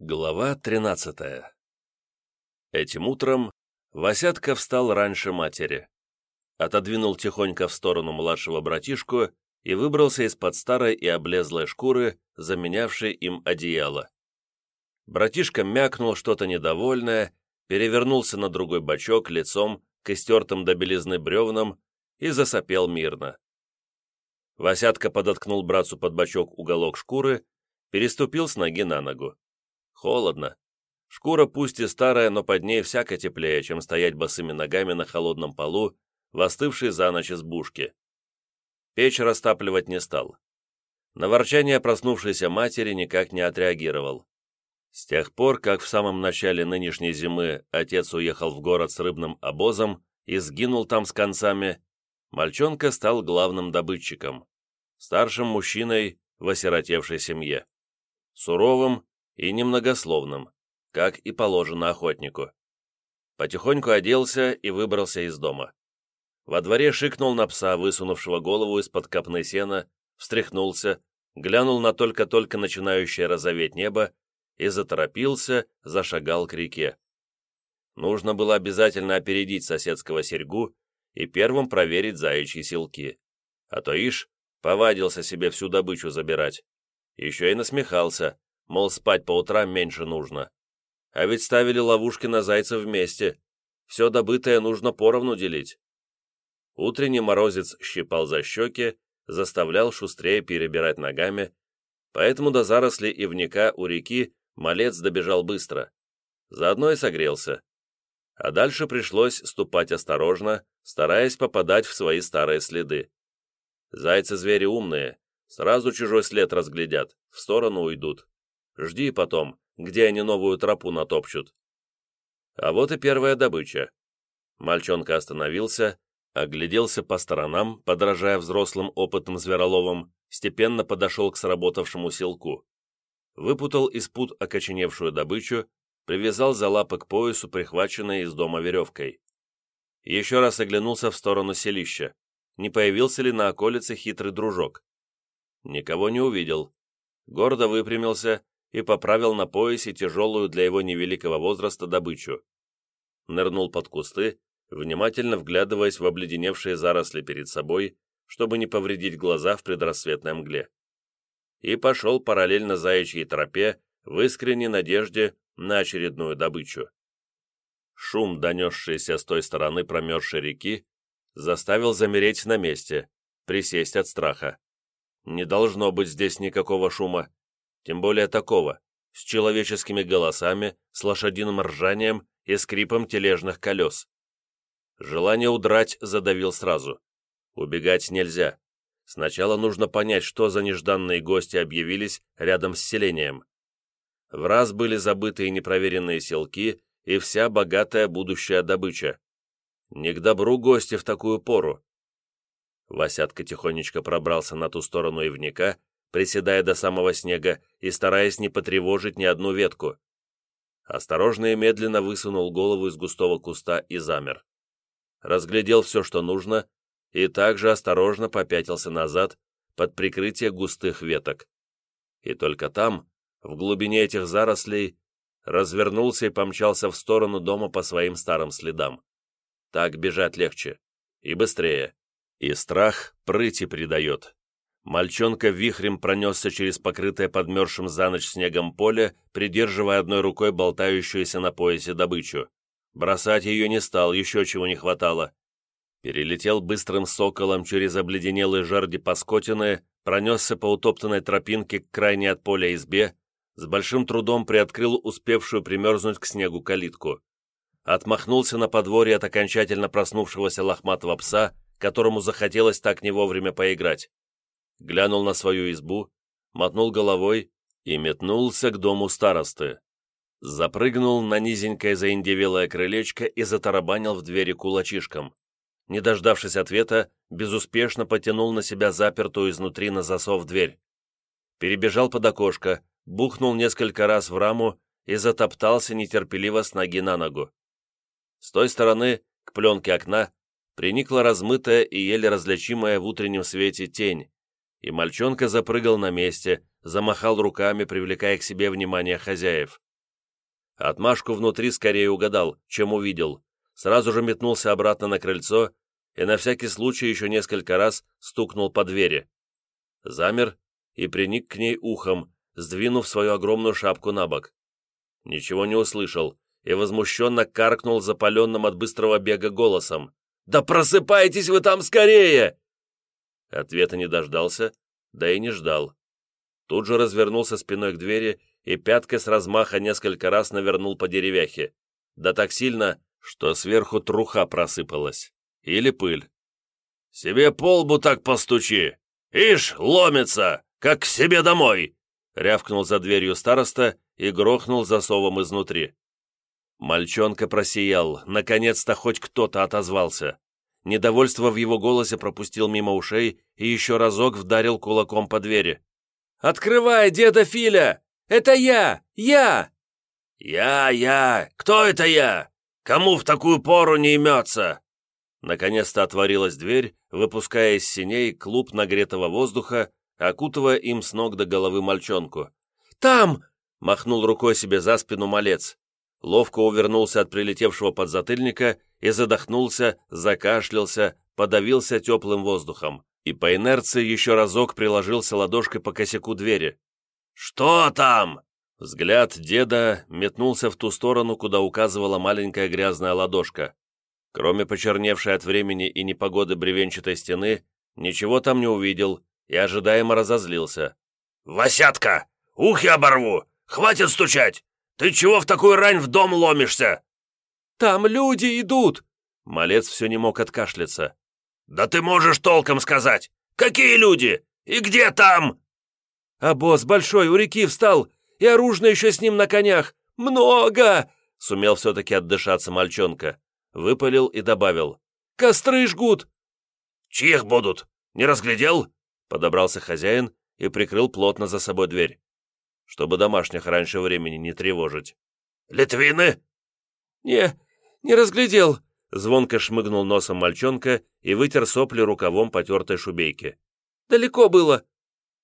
Глава 13 Этим утром Васятка встал раньше матери, отодвинул тихонько в сторону младшего братишку и выбрался из-под старой и облезлой шкуры, заменявшей им одеяло. Братишка мякнул что-то недовольное, перевернулся на другой бочок лицом к истертым до белизны бревнам и засопел мирно. Васятка подоткнул братцу под бочок уголок шкуры, переступил с ноги на ногу. Холодно. Шкура пусть и старая, но под ней всяко теплее, чем стоять босыми ногами на холодном полу, в остывшей за ночь избушке. Печь растапливать не стал. На ворчание проснувшейся матери никак не отреагировал. С тех пор, как в самом начале нынешней зимы отец уехал в город с рыбным обозом и сгинул там с концами, мальчонка стал главным добытчиком, старшим мужчиной в осиротевшей семье. Суровым и немногословным, как и положено охотнику. Потихоньку оделся и выбрался из дома. Во дворе шикнул на пса, высунувшего голову из-под копны сена, встряхнулся, глянул на только-только начинающее розоветь небо и заторопился, зашагал к реке. Нужно было обязательно опередить соседского серьгу и первым проверить заячьи селки. А то ишь, повадился себе всю добычу забирать. Еще и насмехался, мол, спать по утрам меньше нужно. А ведь ставили ловушки на зайцев вместе. Все добытое нужно поровну делить. Утренний морозец щипал за щеки, заставлял шустрее перебирать ногами, поэтому до зарослей ивника у реки малец добежал быстро. Заодно и согрелся. А дальше пришлось ступать осторожно, стараясь попадать в свои старые следы. Зайцы-звери умные, сразу чужой след разглядят, в сторону уйдут. Жди потом, где они новую тропу натопчут. А вот и первая добыча. Мальчонка остановился, огляделся по сторонам, подражая взрослым опытным звероловам, степенно подошел к сработавшему селку. Выпутал из пут окоченевшую добычу, привязал за лапы к поясу, прихваченной из дома веревкой. Еще раз оглянулся в сторону селища. Не появился ли на околице хитрый дружок? Никого не увидел. Гордо выпрямился и поправил на поясе тяжелую для его невеликого возраста добычу. Нырнул под кусты, внимательно вглядываясь в обледеневшие заросли перед собой, чтобы не повредить глаза в предрассветной мгле. И пошел параллельно заячьей тропе в искренней надежде на очередную добычу. Шум, донесшийся с той стороны промерзшей реки, заставил замереть на месте, присесть от страха. Не должно быть здесь никакого шума тем более такого, с человеческими голосами, с лошадиным ржанием и скрипом тележных колес. Желание удрать задавил сразу. Убегать нельзя. Сначала нужно понять, что за нежданные гости объявились рядом с селением. В раз были забыты и непроверенные селки и вся богатая будущая добыча. Не к добру гости в такую пору. Васятка тихонечко пробрался на ту сторону ивника приседая до самого снега и стараясь не потревожить ни одну ветку. Осторожно и медленно высунул голову из густого куста и замер. Разглядел все, что нужно, и также осторожно попятился назад под прикрытие густых веток. И только там, в глубине этих зарослей, развернулся и помчался в сторону дома по своим старым следам. Так бежать легче и быстрее, и страх прыти придает. Мальчонка вихрем пронесся через покрытое подмерзшим за ночь снегом поле, придерживая одной рукой болтающуюся на поясе добычу. Бросать ее не стал, еще чего не хватало. Перелетел быстрым соколом через обледенелые жарди Паскотины, пронесся по утоптанной тропинке к крайней от поля избе, с большим трудом приоткрыл успевшую примерзнуть к снегу калитку. Отмахнулся на подворье от окончательно проснувшегося лохматого пса, которому захотелось так не вовремя поиграть глянул на свою избу, мотнул головой и метнулся к дому старосты. Запрыгнул на низенькое заиндевелое крылечко и затарабанил в двери кулачишком. Не дождавшись ответа, безуспешно потянул на себя запертую изнутри на засов дверь. Перебежал под окошко, бухнул несколько раз в раму и затоптался нетерпеливо с ноги на ногу. С той стороны, к пленке окна, приникла размытая и еле различимая в утреннем свете тень, и мальчонка запрыгал на месте, замахал руками, привлекая к себе внимание хозяев. Отмашку внутри скорее угадал, чем увидел. Сразу же метнулся обратно на крыльцо и на всякий случай еще несколько раз стукнул по двери. Замер и приник к ней ухом, сдвинув свою огромную шапку на бок. Ничего не услышал и возмущенно каркнул запаленным от быстрого бега голосом. «Да просыпайтесь вы там скорее!» Ответа не дождался, да и не ждал. Тут же развернулся спиной к двери и пяткой с размаха несколько раз навернул по деревяхе. Да так сильно, что сверху труха просыпалась. Или пыль. «Себе полбу так постучи! Ишь, ломится, как к себе домой!» рявкнул за дверью староста и грохнул засовом изнутри. Мальчонка просиял, наконец-то хоть кто-то отозвался. Недовольство в его голосе пропустил мимо ушей и еще разок вдарил кулаком по двери. «Открывай, деда Филя! Это я! Я!» «Я, я! Кто это я? Кому в такую пору не имется?» Наконец-то отворилась дверь, выпуская из синей клуб нагретого воздуха, окутывая им с ног до головы мальчонку. «Там!» — махнул рукой себе за спину малец ловко увернулся от прилетевшего подзатыльника и задохнулся, закашлялся, подавился теплым воздухом и по инерции еще разок приложился ладошкой по косяку двери. «Что там?» Взгляд деда метнулся в ту сторону, куда указывала маленькая грязная ладошка. Кроме почерневшей от времени и непогоды бревенчатой стены, ничего там не увидел и ожидаемо разозлился. «Васятка! Ухи оборву! Хватит стучать! «Ты чего в такую рань в дом ломишься?» «Там люди идут!» Малец все не мог откашляться. «Да ты можешь толком сказать! Какие люди? И где там?» «А босс большой у реки встал, и оружие еще с ним на конях! Много!» Сумел все-таки отдышаться мальчонка. Выпалил и добавил. «Костры жгут!» «Чьих будут? Не разглядел?» Подобрался хозяин и прикрыл плотно за собой дверь чтобы домашних раньше времени не тревожить. «Литвины?» «Не, не разглядел», — звонко шмыгнул носом мальчонка и вытер сопли рукавом потертой шубейки. «Далеко было».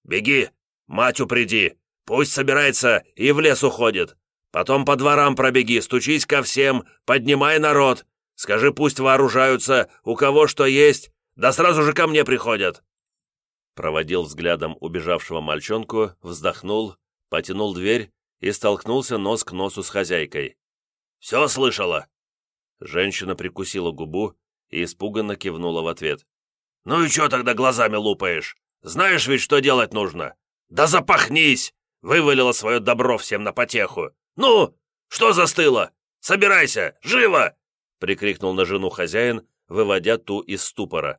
«Беги, мать упреди, пусть собирается и в лес уходит. Потом по дворам пробеги, стучись ко всем, поднимай народ. Скажи, пусть вооружаются, у кого что есть, да сразу же ко мне приходят». Проводил взглядом убежавшего мальчонку, вздохнул потянул дверь и столкнулся нос к носу с хозяйкой. «Все слышала?» Женщина прикусила губу и испуганно кивнула в ответ. «Ну и что тогда глазами лупаешь? Знаешь ведь, что делать нужно? Да запахнись!» Вывалила свое добро всем на потеху. «Ну, что застыло? Собирайся, живо!» прикрикнул на жену хозяин, выводя ту из ступора.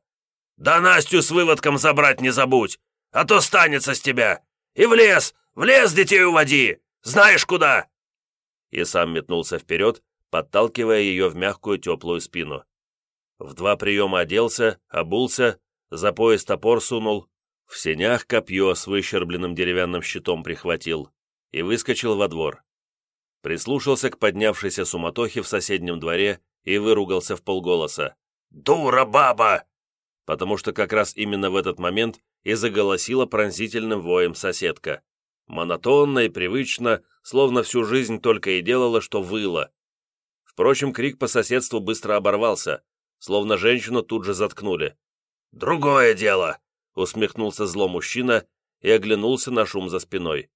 «Да Настю с выводком забрать не забудь, а то станется с тебя! И в лес, в лес детей уводи! Знаешь куда!» И сам метнулся вперед, подталкивая ее в мягкую теплую спину. В два приема оделся, обулся, за пояс топор сунул, в сенях копье с выщербленным деревянным щитом прихватил и выскочил во двор. Прислушался к поднявшейся суматохе в соседнем дворе и выругался в полголоса. «Дура баба!» Потому что как раз именно в этот момент и заголосила пронзительным воем соседка. Монотонно и привычно, словно всю жизнь только и делала, что выла. Впрочем, крик по соседству быстро оборвался, словно женщину тут же заткнули. «Другое дело!» — усмехнулся зло мужчина и оглянулся на шум за спиной.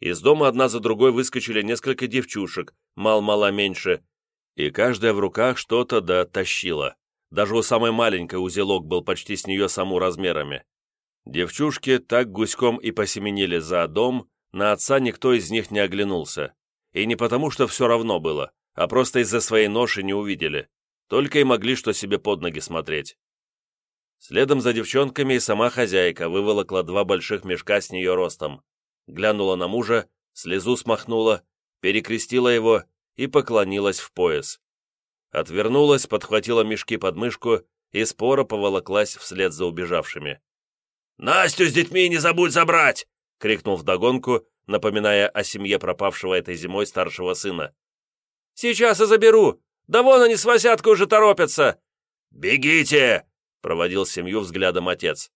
Из дома одна за другой выскочили несколько девчушек, мал-мало меньше, и каждая в руках что-то да тащила. Даже у самой маленькой узелок был почти с нее саму размерами. Девчушки так гуськом и посеменили за дом, на отца никто из них не оглянулся. И не потому, что все равно было, а просто из-за своей ноши не увидели. Только и могли что себе под ноги смотреть. Следом за девчонками и сама хозяйка выволокла два больших мешка с нее ростом. Глянула на мужа, слезу смахнула, перекрестила его и поклонилась в пояс. Отвернулась, подхватила мешки под мышку и споро поволоклась вслед за убежавшими. «Настю с детьми не забудь забрать!» — крикнул вдогонку, напоминая о семье пропавшего этой зимой старшего сына. «Сейчас и заберу! Да вон они с Васяткой уже торопятся!» «Бегите!» — проводил семью взглядом отец.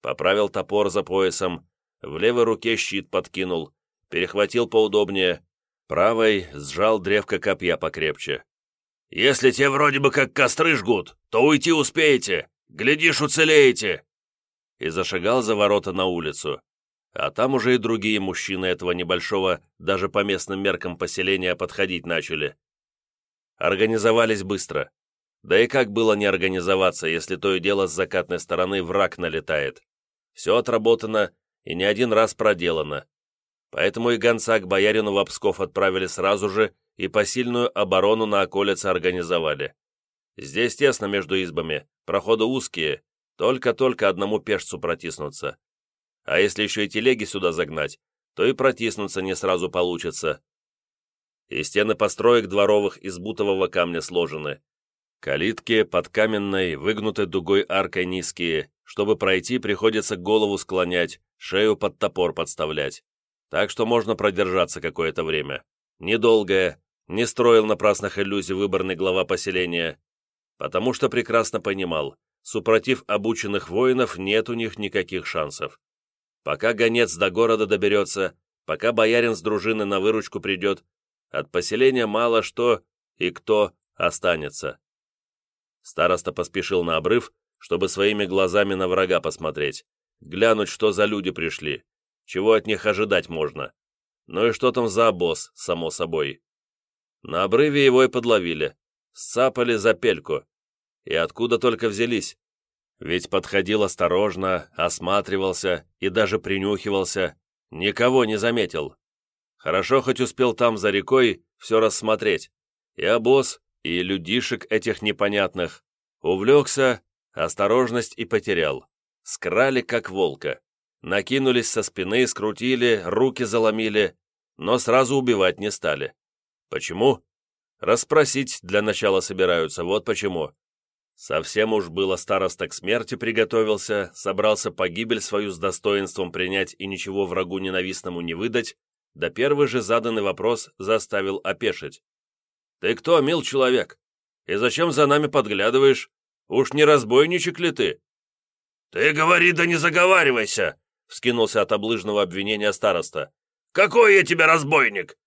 Поправил топор за поясом, в левой руке щит подкинул, перехватил поудобнее. Правой сжал древко копья покрепче. «Если те вроде бы как костры жгут, то уйти успеете. Глядишь, уцелеете!» И зашагал за ворота на улицу. А там уже и другие мужчины этого небольшого, даже по местным меркам поселения, подходить начали. Организовались быстро. Да и как было не организоваться, если то и дело с закатной стороны враг налетает? Все отработано и не один раз проделано. Поэтому и гонца к боярину в Псков отправили сразу же и посильную оборону на околице организовали. Здесь тесно между избами, проходы узкие, только-только одному пешцу протиснуться. А если еще и телеги сюда загнать, то и протиснуться не сразу получится. И стены построек дворовых из бутового камня сложены. Калитки под каменной, выгнутой дугой аркой низкие, чтобы пройти, приходится голову склонять, шею под топор подставлять так что можно продержаться какое-то время. Недолгое, не строил напрасных иллюзий выборный глава поселения, потому что прекрасно понимал, супротив обученных воинов нет у них никаких шансов. Пока гонец до города доберется, пока боярин с дружины на выручку придет, от поселения мало что и кто останется. Староста поспешил на обрыв, чтобы своими глазами на врага посмотреть, глянуть, что за люди пришли, чего от них ожидать можно. Ну и что там за обоз, само собой. На обрыве его и подловили, сцапали за пельку. И откуда только взялись. Ведь подходил осторожно, осматривался и даже принюхивался, никого не заметил. Хорошо хоть успел там за рекой все рассмотреть. И обоз, и людишек этих непонятных. Увлекся, осторожность и потерял. Скрали, как волка. Накинулись со спины, скрутили, руки заломили, но сразу убивать не стали. Почему? Расспросить для начала собираются, вот почему. Совсем уж было староста к смерти приготовился, собрался погибель свою с достоинством принять и ничего врагу ненавистному не выдать, да первый же заданный вопрос заставил опешить. «Ты кто, мил человек? И зачем за нами подглядываешь? Уж не разбойничек ли ты?» «Ты говори, да не заговаривайся!» вскинулся от облыжного обвинения староста. «Какой я тебе разбойник?»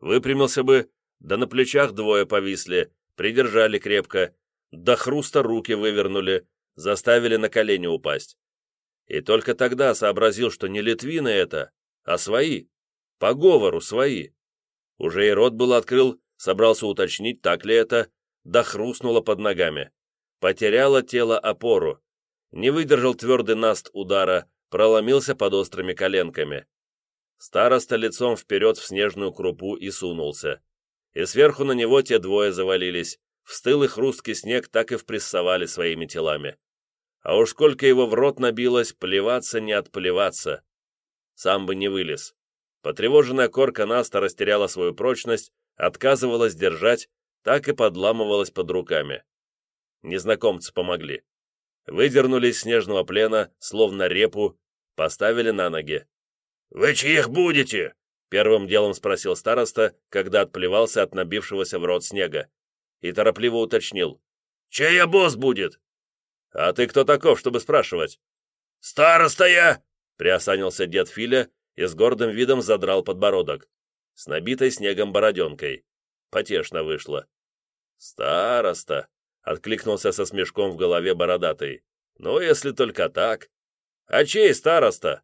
Выпрямился бы, да на плечах двое повисли, придержали крепко, до хруста руки вывернули, заставили на колени упасть. И только тогда сообразил, что не литвины это, а свои, по говору свои. Уже и рот был открыл, собрался уточнить, так ли это, да хрустнуло под ногами. Потеряло тело опору. Не выдержал твердый наст удара, проломился под острыми коленками. Староста лицом вперед в снежную крупу и сунулся. И сверху на него те двое завалились, в стылый хрусткий снег так и впрессовали своими телами. А уж сколько его в рот набилось, плеваться не отплеваться. Сам бы не вылез. Потревоженная корка Наста растеряла свою прочность, отказывалась держать, так и подламывалась под руками. Незнакомцы помогли выдернули из снежного плена, словно репу, поставили на ноги. «Вы чьих будете?» — первым делом спросил староста, когда отплевался от набившегося в рот снега, и торопливо уточнил. «Чей босс будет?» «А ты кто таков, чтобы спрашивать?» «Староста я!» — приосанился дед Филя и с гордым видом задрал подбородок, с набитой снегом бороденкой. Потешно вышло. «Староста!» Откликнулся со смешком в голове бородатый. «Ну, если только так. А чей староста?»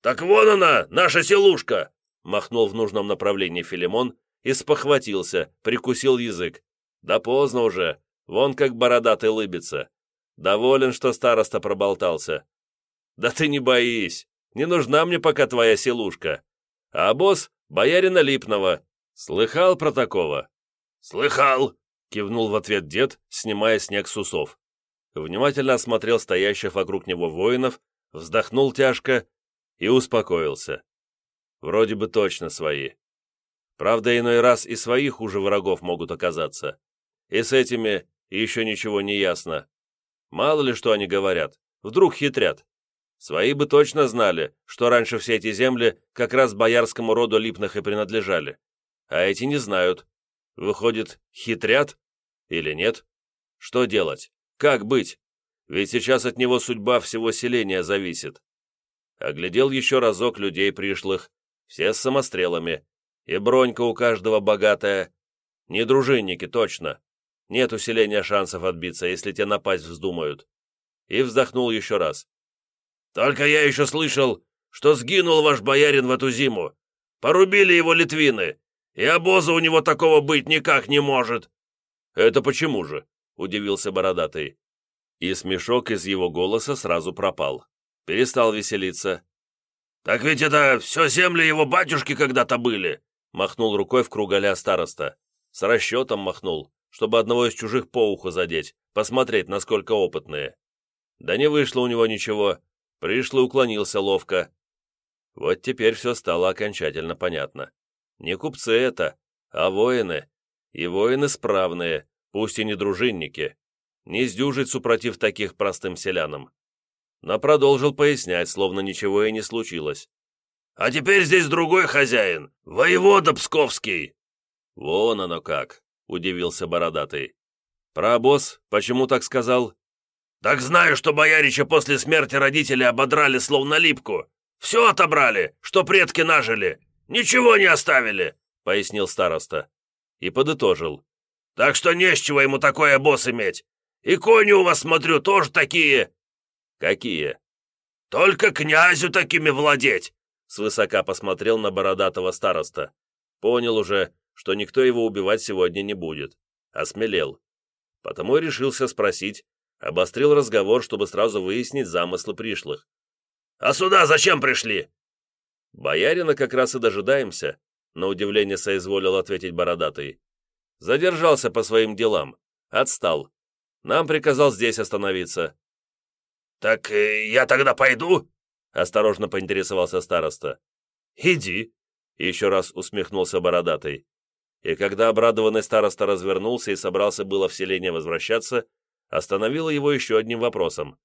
«Так вон она, наша селушка!» Махнул в нужном направлении Филимон и спохватился, прикусил язык. «Да поздно уже, вон как бородатый лыбится. Доволен, что староста проболтался. Да ты не боись, не нужна мне пока твоя селушка. А босс — боярина Липного. Слыхал про такого?» «Слыхал!» кивнул в ответ дед, снимая снег с усов. Внимательно осмотрел стоящих вокруг него воинов, вздохнул тяжко и успокоился. Вроде бы точно свои. Правда, иной раз и своих хуже врагов могут оказаться. И с этими еще ничего не ясно. Мало ли что они говорят, вдруг хитрят. Свои бы точно знали, что раньше все эти земли как раз боярскому роду Липных и принадлежали. А эти не знают, Выходит, хитрят? Или нет? Что делать? Как быть? Ведь сейчас от него судьба всего селения зависит. Оглядел еще разок людей пришлых, все с самострелами, И бронька у каждого богатая. Не дружинники, точно. Нет усиления шансов отбиться, если те напасть вздумают. И вздохнул еще раз. Только я еще слышал, что сгинул ваш боярин в эту зиму. Порубили его литвины, и обоза у него такого быть никак не может. Это почему же? Удивился бородатый. И смешок из его голоса сразу пропал. Перестал веселиться. «Так ведь это все земли его батюшки когда-то были!» Махнул рукой в круголя староста. С расчетом махнул, чтобы одного из чужих по уху задеть, посмотреть, насколько опытные. Да не вышло у него ничего. Пришлый уклонился ловко. Вот теперь все стало окончательно понятно. Не купцы это, а воины. И воины справные, пусть и не дружинники. Не сдюжить супротив таких простым селянам но продолжил пояснять, словно ничего и не случилось. «А теперь здесь другой хозяин, воевода Псковский!» «Вон оно как!» — удивился Бородатый. «Про обоз почему так сказал?» «Так знаю, что боярича после смерти родителей ободрали словно липку. Все отобрали, что предки нажили. Ничего не оставили!» — пояснил староста. И подытожил. «Так что не с чего ему такой обоз иметь. И кони у вас, смотрю, тоже такие. «Какие?» «Только князю такими владеть!» Свысока посмотрел на бородатого староста. Понял уже, что никто его убивать сегодня не будет. Осмелел. Потому и решился спросить, обострил разговор, чтобы сразу выяснить замыслы пришлых. «А сюда зачем пришли?» «Боярина как раз и дожидаемся», — на удивление соизволил ответить бородатый. «Задержался по своим делам. Отстал. Нам приказал здесь остановиться. «Так э, я тогда пойду?» — осторожно поинтересовался староста. «Иди», — еще раз усмехнулся бородатый. И когда обрадованный староста развернулся и собрался было в селение возвращаться, остановила его еще одним вопросом.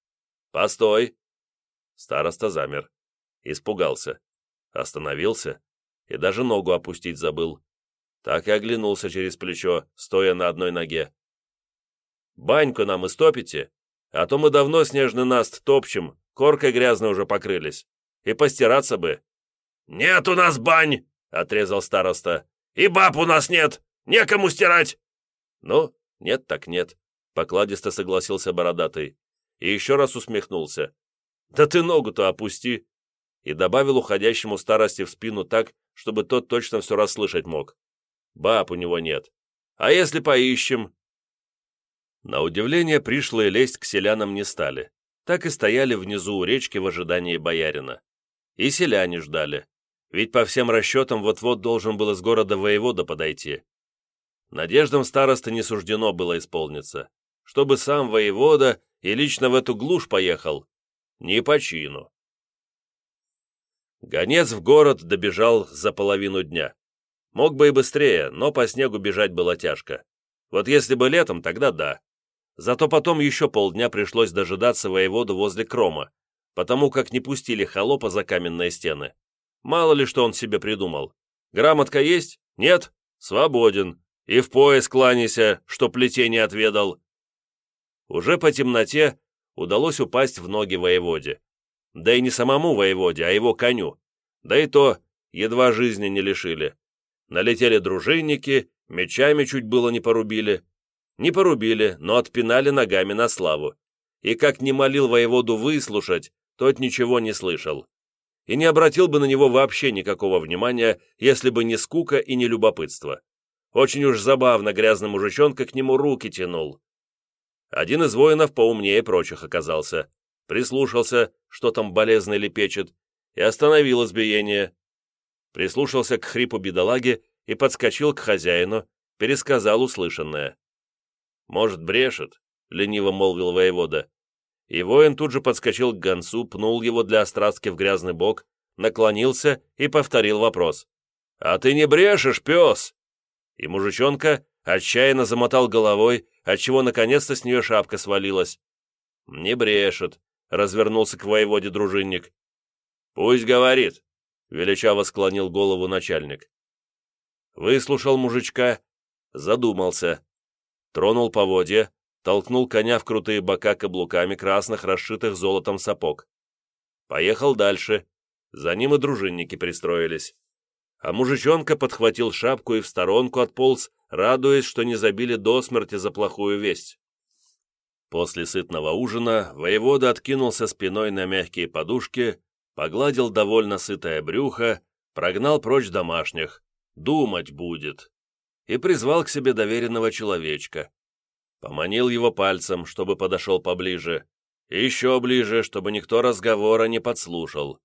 «Постой!» Староста замер. Испугался. Остановился и даже ногу опустить забыл. Так и оглянулся через плечо, стоя на одной ноге. «Баньку нам истопите?» А то мы давно снежный наст топчем, коркой грязно уже покрылись. И постираться бы». «Нет у нас бань!» — отрезал староста. «И баб у нас нет! Некому стирать!» «Ну, нет так нет», — покладисто согласился бородатый. И еще раз усмехнулся. «Да ты ногу-то опусти!» И добавил уходящему старости в спину так, чтобы тот точно все расслышать мог. «Баб у него нет. А если поищем?» На удивление пришлые лезть к селянам не стали. Так и стояли внизу у речки в ожидании боярина. И селяне ждали. Ведь по всем расчетам вот-вот должен был из города воевода подойти. Надеждам старосты не суждено было исполниться. Чтобы сам воевода и лично в эту глушь поехал. Не по чину. Гонец в город добежал за половину дня. Мог бы и быстрее, но по снегу бежать было тяжко. Вот если бы летом, тогда да. Зато потом еще полдня пришлось дожидаться воеводу возле Крома, потому как не пустили холопа за каменные стены. Мало ли что он себе придумал. Грамотка есть? Нет? Свободен. И в пояс кланяйся, что плетение отведал. Уже по темноте удалось упасть в ноги воеводе. Да и не самому воеводе, а его коню. Да и то едва жизни не лишили. Налетели дружинники, мечами чуть было не порубили. Не порубили, но отпинали ногами на славу. И как не молил воеводу выслушать, тот ничего не слышал. И не обратил бы на него вообще никакого внимания, если бы не скука и не любопытство. Очень уж забавно грязный мужичонка к нему руки тянул. Один из воинов поумнее прочих оказался. Прислушался, что там болезный лепечет, и остановил избиение. Прислушался к хрипу бедолаги и подскочил к хозяину, пересказал услышанное. «Может, брешет?» — лениво молвил воевода. И воин тут же подскочил к гонцу, пнул его для острастки в грязный бок, наклонился и повторил вопрос. «А ты не брешешь, пес?» И мужичонка отчаянно замотал головой, отчего наконец-то с нее шапка свалилась. «Не брешет», — развернулся к воеводе дружинник. «Пусть говорит», — величаво склонил голову начальник. Выслушал мужичка, задумался, тронул поводья, толкнул коня в крутые бока каблуками красных, расшитых золотом сапог. Поехал дальше. За ним и дружинники пристроились. а мужичонка подхватил шапку и в сторонку отполз, радуясь, что не забили до смерти за плохую весть. После сытного ужина воевода откинулся спиной на мягкие подушки, погладил довольно сытое брюхо, прогнал прочь домашних, думать будет, и призвал к себе доверенного человечка. Поманил его пальцем, чтобы подошел поближе, и еще ближе, чтобы никто разговора не подслушал.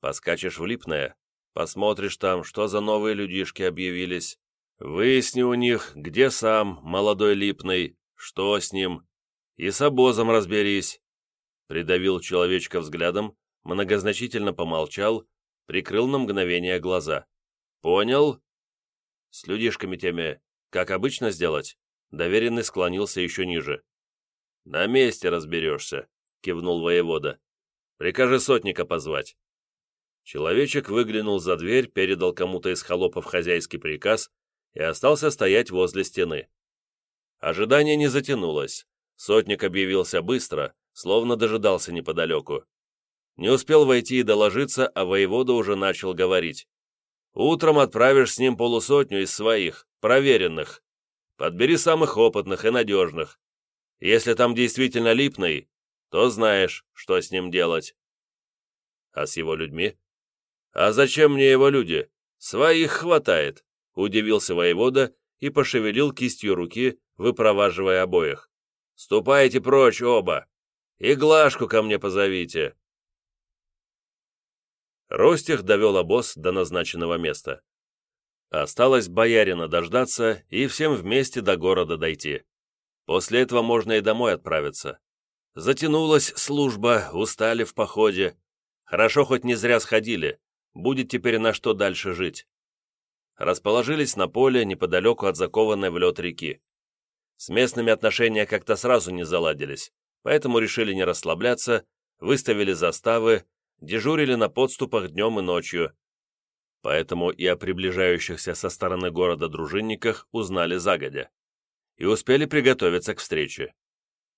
Поскачешь в Липное, посмотришь там, что за новые людишки объявились, выясни у них, где сам молодой Липный, что с ним, и с обозом разберись. Придавил человечка взглядом, многозначительно помолчал, прикрыл на мгновение глаза. «Понял?» «С людишками теми, как обычно сделать?» Доверенный склонился еще ниже. «На месте разберешься», — кивнул воевода. «Прикажи сотника позвать». Человечек выглянул за дверь, передал кому-то из холопов хозяйский приказ и остался стоять возле стены. Ожидание не затянулось. Сотник объявился быстро, словно дожидался неподалеку. Не успел войти и доложиться, а воевода уже начал говорить. «Утром отправишь с ним полусотню из своих, проверенных. Подбери самых опытных и надежных. Если там действительно липный, то знаешь, что с ним делать». «А с его людьми?» «А зачем мне его люди? Своих хватает», — удивился воевода и пошевелил кистью руки, выпроваживая обоих. «Ступайте прочь оба! И Глашку ко мне позовите!» Ростих довел обоз до назначенного места. Осталось боярина дождаться и всем вместе до города дойти. После этого можно и домой отправиться. Затянулась служба, устали в походе. Хорошо хоть не зря сходили, будет теперь на что дальше жить. Расположились на поле неподалеку от закованной в лед реки. С местными отношения как-то сразу не заладились, поэтому решили не расслабляться, выставили заставы, дежурили на подступах днем и ночью. Поэтому и о приближающихся со стороны города дружинниках узнали загодя. И успели приготовиться к встрече.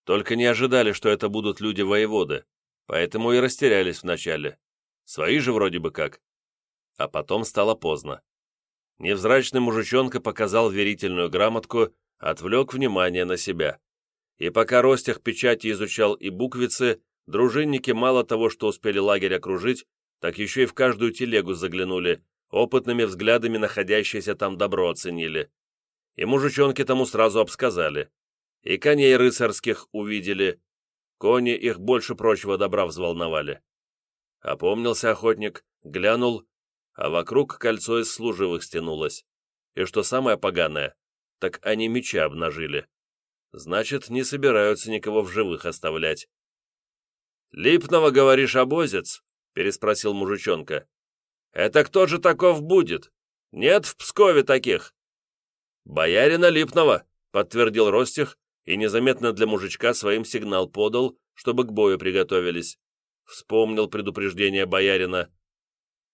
Только не ожидали, что это будут люди-воеводы, поэтому и растерялись вначале. Свои же вроде бы как. А потом стало поздно. Невзрачный мужичонка показал верительную грамотку, отвлек внимание на себя. И пока Ростях печати изучал и буквицы, Дружинники мало того, что успели лагерь окружить, так еще и в каждую телегу заглянули, опытными взглядами находящиеся там добро оценили. И мужичонки тому сразу обсказали. И коней рыцарских увидели. Кони их больше прочего добра взволновали. Опомнился охотник, глянул, а вокруг кольцо из служивых стянулось. И что самое поганое, так они меча обнажили. Значит, не собираются никого в живых оставлять. «Липного, говоришь, обозец?» — переспросил мужичонка. «Это кто же таков будет? Нет в Пскове таких?» «Боярина Липного», — подтвердил Ростих и незаметно для мужичка своим сигнал подал, чтобы к бою приготовились. Вспомнил предупреждение боярина.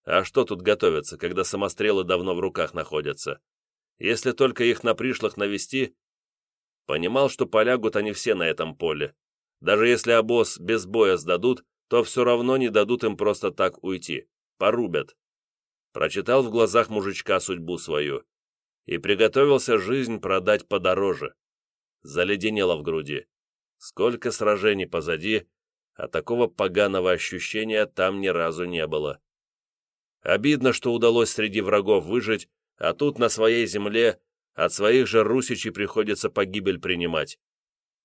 А что тут готовиться, когда самострелы давно в руках находятся? Если только их на пришлых навести... Понимал, что полягут они все на этом поле, даже если обоз без боя сдадут, то все равно не дадут им просто так уйти. Порубят. Прочитал в глазах мужичка судьбу свою. И приготовился жизнь продать подороже. Заледенело в груди. Сколько сражений позади, а такого поганого ощущения там ни разу не было. Обидно, что удалось среди врагов выжить, а тут на своей земле от своих же русичей приходится погибель принимать.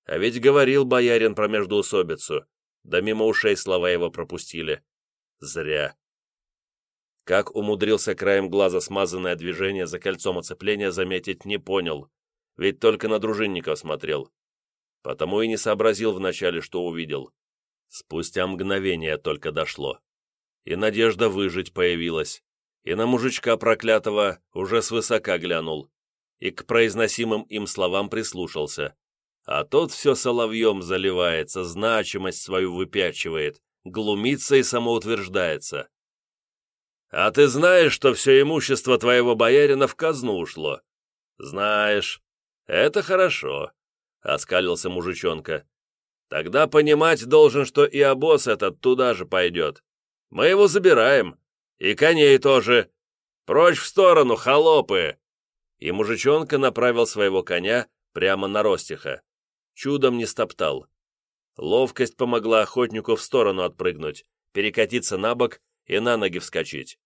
А ведь говорил боярин про междуусобицу, да мимо ушей слова его пропустили. Зря. Как умудрился краем глаза смазанное движение за кольцом оцепления заметить, не понял, ведь только на дружинников смотрел. Потому и не сообразил вначале, что увидел. Спустя мгновение только дошло. И надежда выжить появилась, и на мужичка проклятого уже свысока глянул, и к произносимым им словам прислушался. А тот все соловьем заливается, значимость свою выпячивает, глумится и самоутверждается. «А ты знаешь, что все имущество твоего боярина в казну ушло?» «Знаешь. Это хорошо», — оскалился мужичонка. «Тогда понимать должен, что и обоз этот туда же пойдет. Мы его забираем. И коней тоже. «Прочь в сторону, холопы!» И мужичонка направил своего коня прямо на Ростиха. Чудом не стоптал. Ловкость помогла охотнику в сторону отпрыгнуть, перекатиться на бок и на ноги вскочить.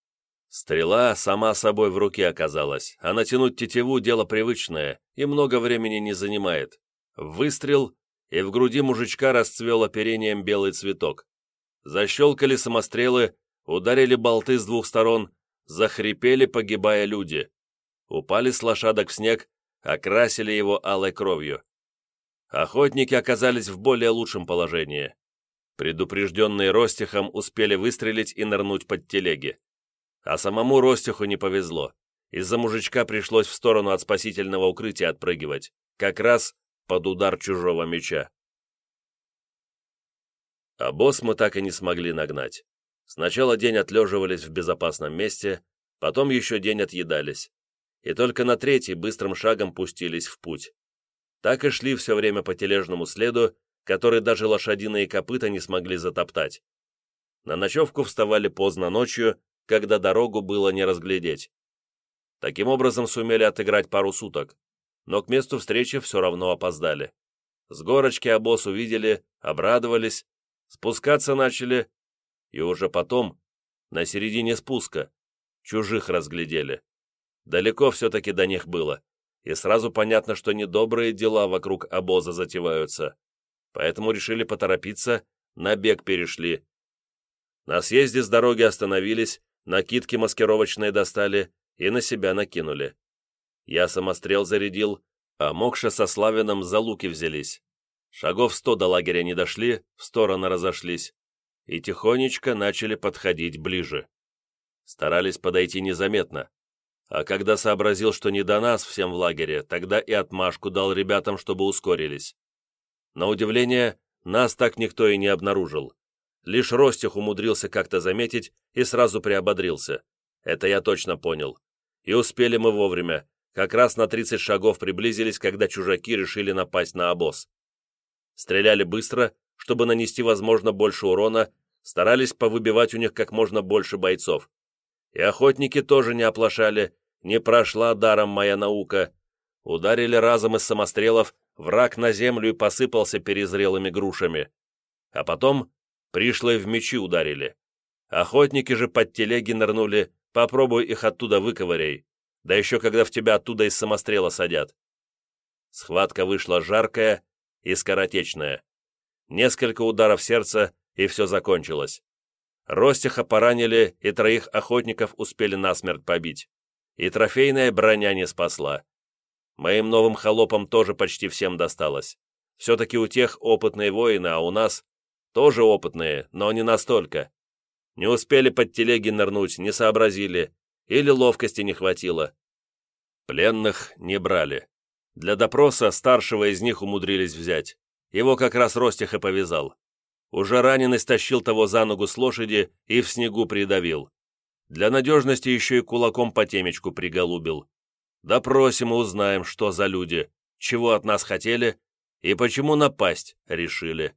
Стрела сама собой в руке оказалась, а натянуть тетиву – дело привычное и много времени не занимает. Выстрел, и в груди мужичка расцвел оперением белый цветок. Защелкали самострелы, ударили болты с двух сторон, захрипели, погибая люди. Упали с лошадок в снег, окрасили его алой кровью. Охотники оказались в более лучшем положении. Предупрежденные Ростихом успели выстрелить и нырнуть под телеги. А самому Ростиху не повезло. Из-за мужичка пришлось в сторону от спасительного укрытия отпрыгивать, как раз под удар чужого меча. А босс мы так и не смогли нагнать. Сначала день отлеживались в безопасном месте, потом еще день отъедались. И только на третий быстрым шагом пустились в путь. Так и шли все время по тележному следу, который даже лошадиные копыта не смогли затоптать. На ночевку вставали поздно ночью, когда дорогу было не разглядеть. Таким образом сумели отыграть пару суток, но к месту встречи все равно опоздали. С горочки обоз увидели, обрадовались, спускаться начали, и уже потом, на середине спуска, чужих разглядели. Далеко все-таки до них было, и сразу понятно, что недобрые дела вокруг обоза затеваются, поэтому решили поторопиться, на бег перешли. На съезде с дороги остановились, накидки маскировочные достали и на себя накинули. Я самострел зарядил, а Мокша со Славином за луки взялись. Шагов сто до лагеря не дошли, в стороны разошлись, и тихонечко начали подходить ближе. Старались подойти незаметно, а когда сообразил, что не до нас всем в лагере, тогда и отмашку дал ребятам, чтобы ускорились. На удивление, нас так никто и не обнаружил. Лишь Ростих умудрился как-то заметить и сразу приободрился. Это я точно понял. И успели мы вовремя, как раз на 30 шагов приблизились, когда чужаки решили напасть на обоз. Стреляли быстро, чтобы нанести, возможно, больше урона, старались повыбивать у них как можно больше бойцов. И охотники тоже не оплошали, не прошла даром моя наука. Ударили разом из самострелов, враг на землю и посыпался перезрелыми грушами. А потом пришлые в мечи ударили. Охотники же под телеги нырнули, попробуй их оттуда выковыряй, да еще когда в тебя оттуда из самострела садят. Схватка вышла жаркая и скоротечная. Несколько ударов сердца, и все закончилось. Ростиха поранили, и троих охотников успели насмерть побить. И трофейная броня не спасла. Моим новым холопам тоже почти всем досталось. Все-таки у тех опытные воины, а у нас тоже опытные, но не настолько. Не успели под телеги нырнуть, не сообразили, или ловкости не хватило. Пленных не брали. Для допроса старшего из них умудрились взять. Его как раз Ростих и повязал. Уже раненый стащил того за ногу с лошади и в снегу придавил. Для надежности еще и кулаком по темечку приголубил. Допросим и узнаем, что за люди, чего от нас хотели и почему напасть решили.